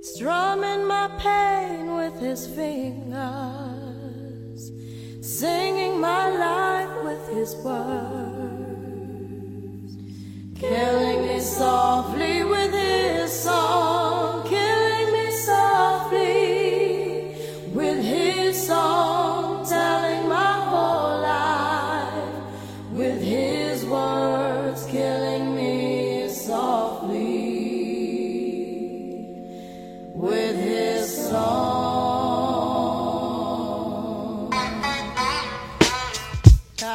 strumming my pain with his fingers, singing my life with his words. Yo.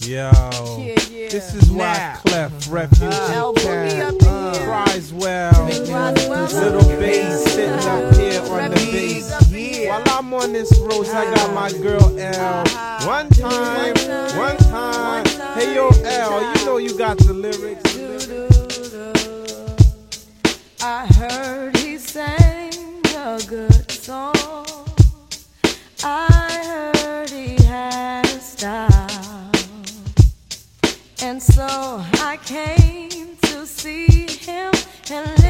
Yeah, yeah. This is why nah. Clef Refuge uh, in town. Cries well. Little bass sitting up here on the bass. While I'm on this roast, I got my girl L. One time, one time. Hey, yo, L, you know you got the lyrics. I heard. and live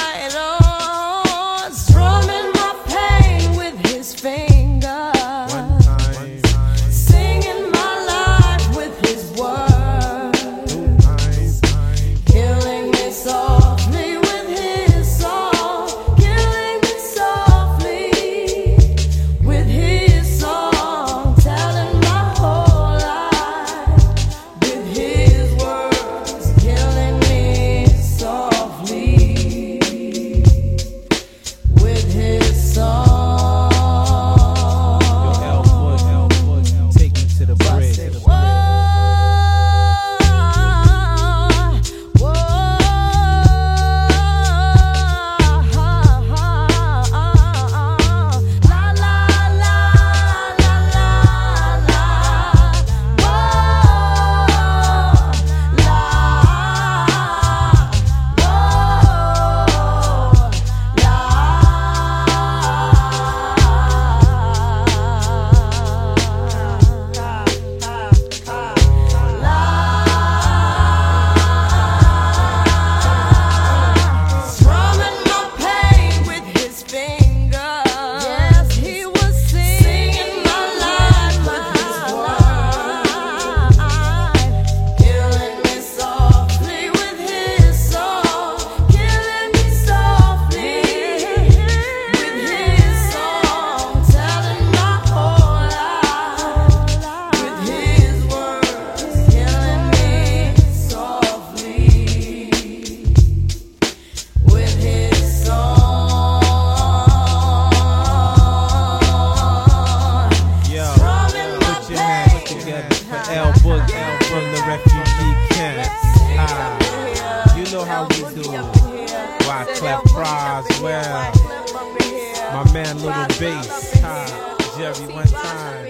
bass. time, Jerry, one time.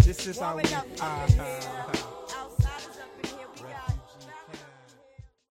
This is how we.